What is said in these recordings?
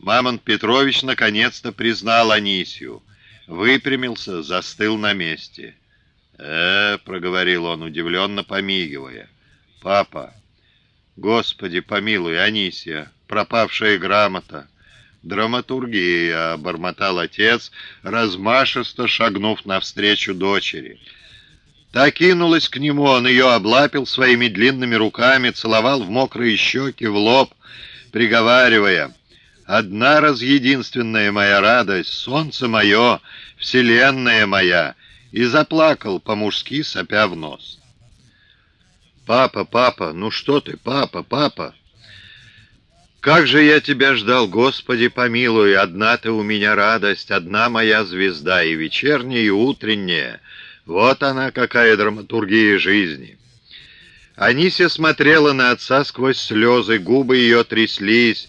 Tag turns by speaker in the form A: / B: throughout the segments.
A: Мамонт Петрович наконец-то признал Анисью. Выпрямился, застыл на месте. «Э, — проговорил он, удивленно помигивая. — Папа, господи, помилуй, Анисия, пропавшая грамота. Драматургия, — бормотал отец, размашисто шагнув навстречу дочери. Та кинулась к нему, он ее облапил своими длинными руками, целовал в мокрые щеки, в лоб, приговаривая — Одна раз единственная моя радость, солнце мое, вселенная моя, и заплакал по-мужски, сопя в нос. «Папа, папа, ну что ты, папа, папа?» «Как же я тебя ждал, Господи, помилуй, одна ты у меня радость, одна моя звезда, и вечерняя, и утренняя. Вот она, какая драматургия жизни!» Анисия смотрела на отца сквозь слезы, губы ее тряслись,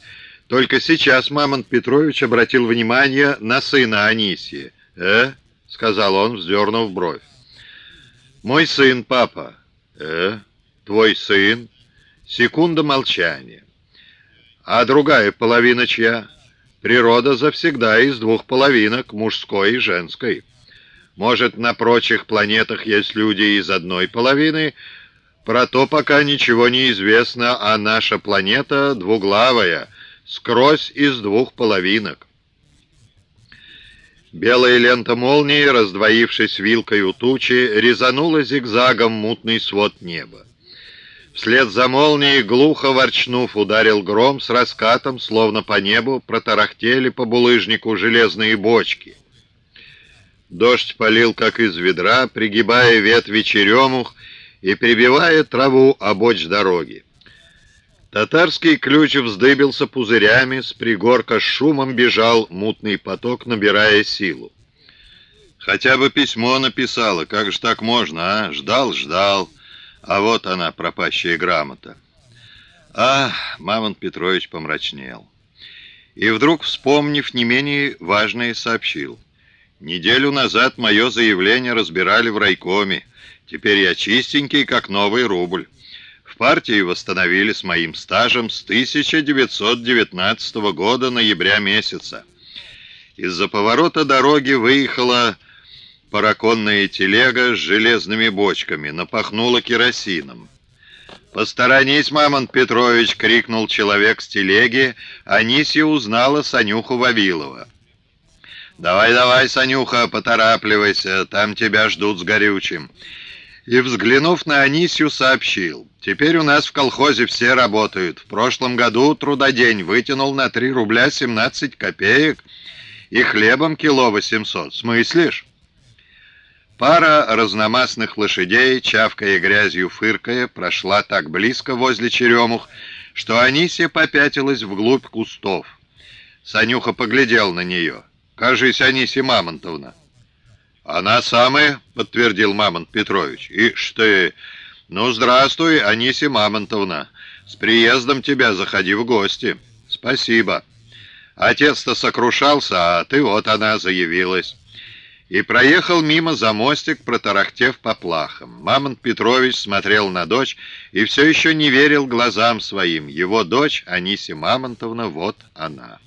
A: только сейчас Мамонт Петрович обратил внимание на сына Анисии. «Э?» — сказал он, вздернув бровь. «Мой сын, папа». «Э? Твой сын?» Секунда молчания. «А другая половина чья?» «Природа завсегда из двух половинок, мужской и женской. Может, на прочих планетах есть люди из одной половины, про то пока ничего не известно, а наша планета двуглавая — скрозь из двух половинок. Белая лента молнии, раздвоившись вилкой у тучи, резанула зигзагом мутный свод неба. Вслед за молнией, глухо ворчнув, ударил гром с раскатом, словно по небу протарахтели по булыжнику железные бочки. Дождь полил, как из ведра, пригибая ветви черемух и прибивая траву обочь дороги. Татарский ключ вздыбился пузырями, с пригорка шумом бежал мутный поток, набирая силу. Хотя бы письмо написала, как же так можно, а? Ждал, ждал, а вот она, пропащая грамота. А, Мамонт Петрович помрачнел. И вдруг, вспомнив не менее важное, сообщил. Неделю назад мое заявление разбирали в райкоме. Теперь я чистенький, как новый рубль. В партии восстановили с моим стажем с 1919 года ноября месяца. Из-за поворота дороги выехала параконная телега с железными бочками, напахнула керосином. «Посторонись, Мамонт Петрович!» — крикнул человек с телеги. Анисия узнала Санюху Вавилова. «Давай, давай, Санюха, поторапливайся, там тебя ждут с горючим» и, взглянув на Анисью, сообщил. «Теперь у нас в колхозе все работают. В прошлом году трудодень вытянул на 3 рубля 17 копеек и хлебом кило 800. Смыслишь?» Пара разномастных лошадей, чавкая грязью фыркая, прошла так близко возле черемух, что Анисия попятилась вглубь кустов. Санюха поглядел на нее. «Кажись, Анисия Мамонтовна». «Она самая», — подтвердил Мамонт Петрович. «Ишь ты! Ну, здравствуй, Анисия Мамонтовна. С приездом тебя заходи в гости. Спасибо. Отец-то сокрушался, а ты вот она заявилась». И проехал мимо за мостик, протарахтев по плахам. Мамонт Петрович смотрел на дочь и все еще не верил глазам своим. Его дочь, Анисия Мамонтовна, вот она.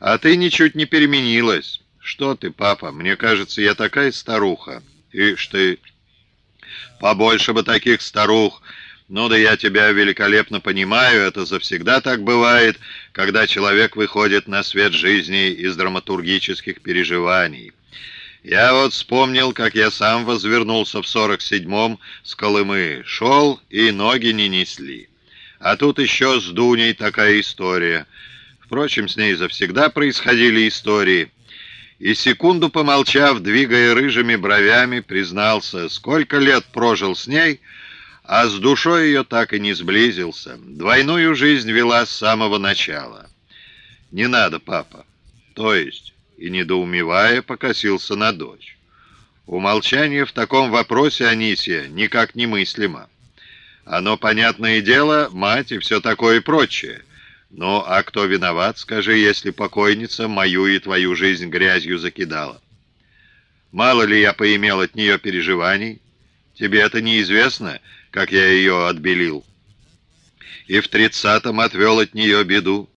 A: «А ты ничуть не переменилась». «Что ты, папа? Мне кажется, я такая старуха». «Ишь ты! Побольше бы таких старух!» «Ну да я тебя великолепно понимаю, это завсегда так бывает, когда человек выходит на свет жизни из драматургических переживаний. Я вот вспомнил, как я сам возвернулся в сорок седьмом с Колымы, шел и ноги не несли. А тут еще с Дуней такая история. Впрочем, с ней завсегда происходили истории» и, секунду помолчав, двигая рыжими бровями, признался, сколько лет прожил с ней, а с душой ее так и не сблизился. Двойную жизнь вела с самого начала. «Не надо, папа». То есть, и недоумевая, покосился на дочь. Умолчание в таком вопросе, Анисия, никак немыслимо. Оно, понятное дело, мать и все такое прочее. «Ну, а кто виноват, скажи, если покойница мою и твою жизнь грязью закидала? Мало ли я поимел от нее переживаний? Тебе это неизвестно, как я ее отбелил? И в тридцатом отвел от нее беду?»